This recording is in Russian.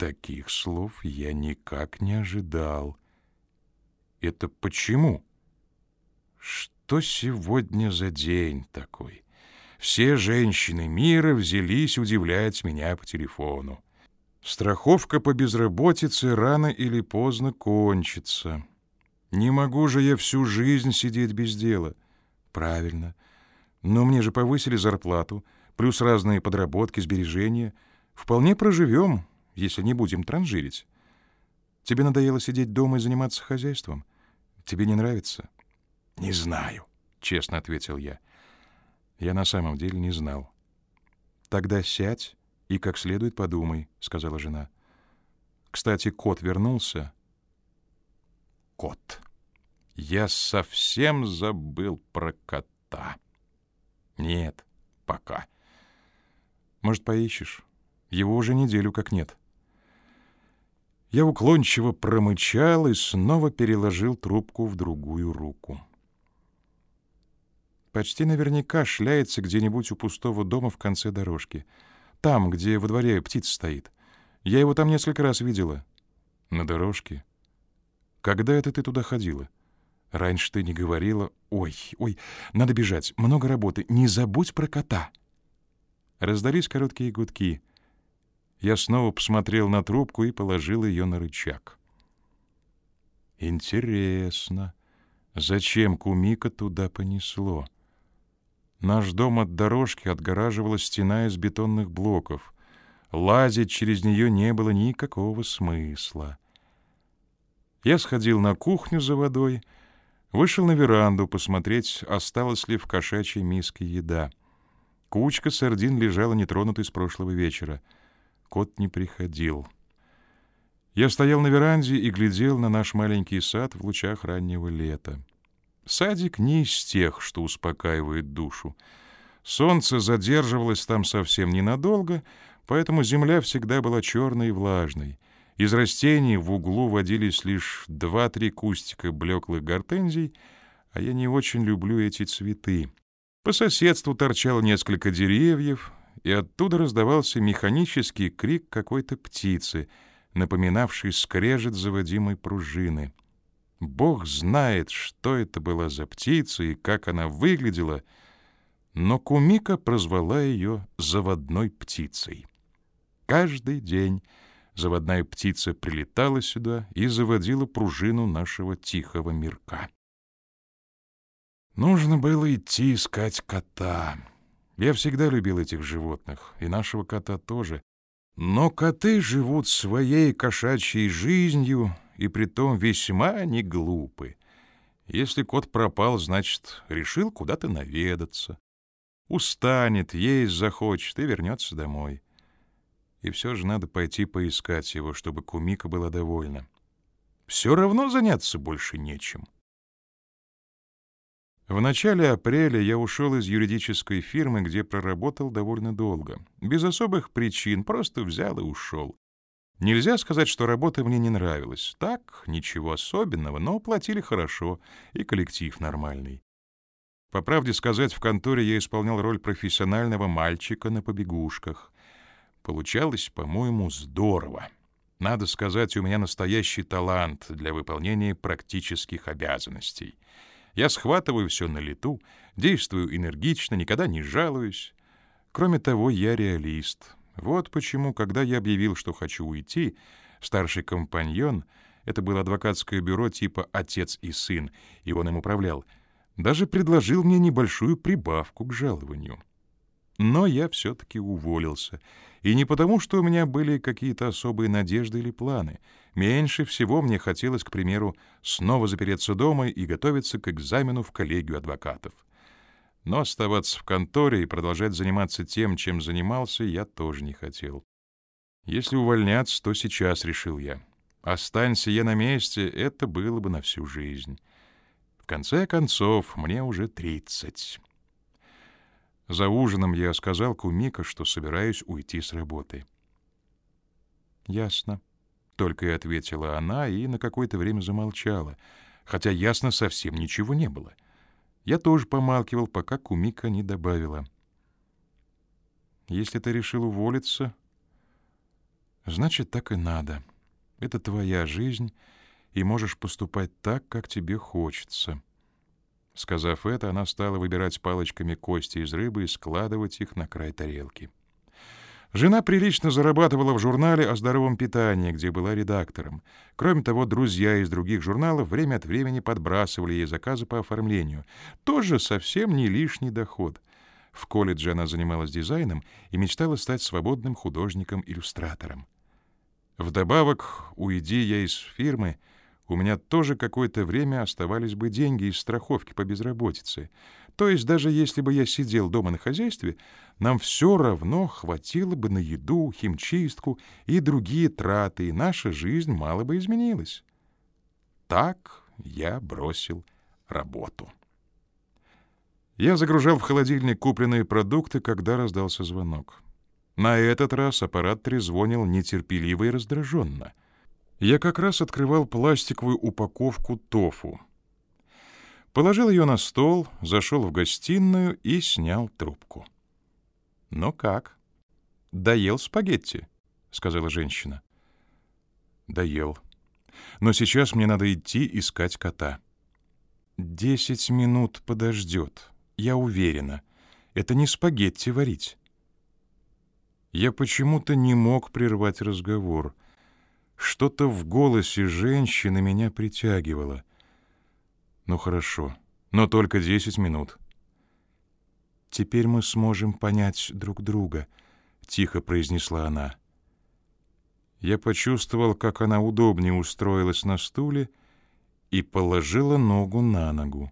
Таких слов я никак не ожидал. Это почему? Что сегодня за день такой? Все женщины мира взялись удивлять меня по телефону. Страховка по безработице рано или поздно кончится. Не могу же я всю жизнь сидеть без дела. Правильно. Но мне же повысили зарплату, плюс разные подработки, сбережения. Вполне проживем, если не будем транжирить. Тебе надоело сидеть дома и заниматься хозяйством? Тебе не нравится? Не знаю, честно ответил я. Я на самом деле не знал. Тогда сядь и как следует подумай, сказала жена. Кстати, кот вернулся. Кот. Я совсем забыл про кота. Нет, пока. Может, поищешь? Его уже неделю как нет. Я уклончиво промычал и снова переложил трубку в другую руку. Почти наверняка шляется где-нибудь у пустого дома в конце дорожки. Там, где во дворе птица стоит. Я его там несколько раз видела. На дорожке. Когда это ты туда ходила? Раньше ты не говорила. Ой, ой, надо бежать. Много работы. Не забудь про кота. Раздались короткие гудки. Я снова посмотрел на трубку и положил ее на рычаг. Интересно, зачем Кумика туда понесло? Наш дом от дорожки отгораживала стена из бетонных блоков. Лазить через нее не было никакого смысла. Я сходил на кухню за водой, вышел на веранду посмотреть, осталась ли в кошачьей миске еда. Кучка сардин лежала нетронутой с прошлого вечера — Кот не приходил. Я стоял на веранде и глядел на наш маленький сад в лучах раннего лета. Садик не из тех, что успокаивает душу. Солнце задерживалось там совсем ненадолго, поэтому земля всегда была черной и влажной. Из растений в углу водились лишь два-три кустика блеклых гортензий, а я не очень люблю эти цветы. По соседству торчало несколько деревьев, и оттуда раздавался механический крик какой-то птицы, напоминавший скрежет заводимой пружины. Бог знает, что это была за птица и как она выглядела, но Кумика прозвала ее заводной птицей. Каждый день заводная птица прилетала сюда и заводила пружину нашего тихого мирка. Нужно было идти искать кота. Я всегда любил этих животных, и нашего кота тоже. Но коты живут своей кошачьей жизнью, и притом весьма не глупы. Если кот пропал, значит, решил куда-то наведаться. Устанет, есть захочет и вернется домой. И все же надо пойти поискать его, чтобы Кумика была довольна. Все равно заняться больше нечем. В начале апреля я ушел из юридической фирмы, где проработал довольно долго. Без особых причин, просто взял и ушел. Нельзя сказать, что работа мне не нравилась. Так, ничего особенного, но платили хорошо, и коллектив нормальный. По правде сказать, в конторе я исполнял роль профессионального мальчика на побегушках. Получалось, по-моему, здорово. Надо сказать, у меня настоящий талант для выполнения практических обязанностей — я схватываю все на лету, действую энергично, никогда не жалуюсь. Кроме того, я реалист. Вот почему, когда я объявил, что хочу уйти, старший компаньон, это было адвокатское бюро типа «отец и сын», и он им управлял, даже предложил мне небольшую прибавку к жалованию. Но я все-таки уволился — и не потому, что у меня были какие-то особые надежды или планы. Меньше всего мне хотелось, к примеру, снова запереться дома и готовиться к экзамену в коллегию адвокатов. Но оставаться в конторе и продолжать заниматься тем, чем занимался, я тоже не хотел. Если увольняться, то сейчас, решил я. Останься я на месте, это было бы на всю жизнь. В конце концов, мне уже тридцать. За ужином я сказал Кумика, что собираюсь уйти с работы. «Ясно», — только и ответила она и на какое-то время замолчала, хотя ясно совсем ничего не было. Я тоже помалкивал, пока Кумика не добавила. «Если ты решил уволиться, Значит, так и надо. Это твоя жизнь, и можешь поступать так, как тебе хочется. Сказав это, она стала выбирать палочками кости из рыбы и складывать их на край тарелки. Жена прилично зарабатывала в журнале о здоровом питании, где была редактором. Кроме того, друзья из других журналов время от времени подбрасывали ей заказы по оформлению. Тоже совсем не лишний доход. В колледже она занималась дизайном и мечтала стать свободным художником-иллюстратором. Вдобавок, уйди я из фирмы, у меня тоже какое-то время оставались бы деньги из страховки по безработице. То есть даже если бы я сидел дома на хозяйстве, нам все равно хватило бы на еду, химчистку и другие траты, и наша жизнь мало бы изменилась. Так я бросил работу. Я загружал в холодильник купленные продукты, когда раздался звонок. На этот раз аппарат трезвонил нетерпеливо и раздраженно. Я как раз открывал пластиковую упаковку тофу. Положил ее на стол, зашел в гостиную и снял трубку. «Ну как? Доел спагетти?» — сказала женщина. «Доел. Но сейчас мне надо идти искать кота». «Десять минут подождет, я уверена. Это не спагетти варить». Я почему-то не мог прервать разговор. Что-то в голосе женщины меня притягивало. Ну хорошо, но только десять минут. Теперь мы сможем понять друг друга, тихо произнесла она. Я почувствовал, как она удобнее устроилась на стуле и положила ногу на ногу.